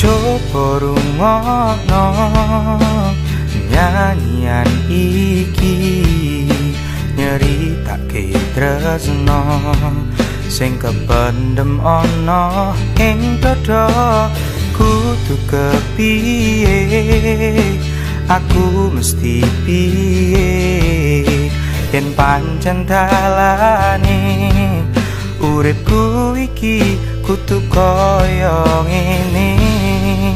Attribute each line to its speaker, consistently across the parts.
Speaker 1: coba rungokno nyanyian iki. Nyeritake tresno sing kependem ana ing dada. Kudu kepiye? Aku mesti piye? Yen pancen dalane uripku iki kudu kaya ngene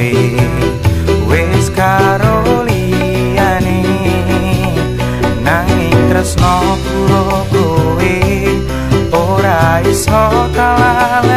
Speaker 1: kowe. Wis karo liyane nanging tresno kowe ora iso kalaleke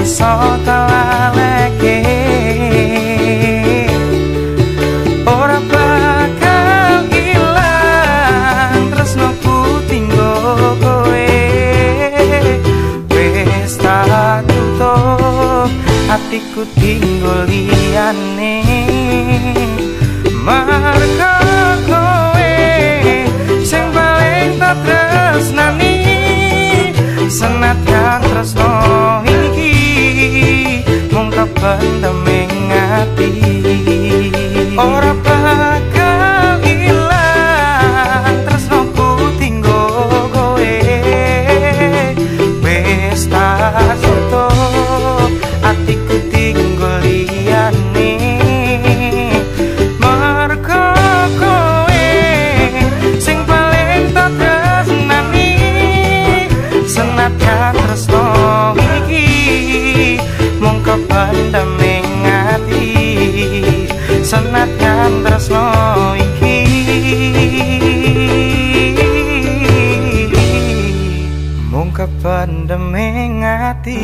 Speaker 1: iso kalaleke ora bakal ilang tresno ku tinggo kowe. Wis tak tutup hatiku tinggal liyane. Marga mung kependem ing ati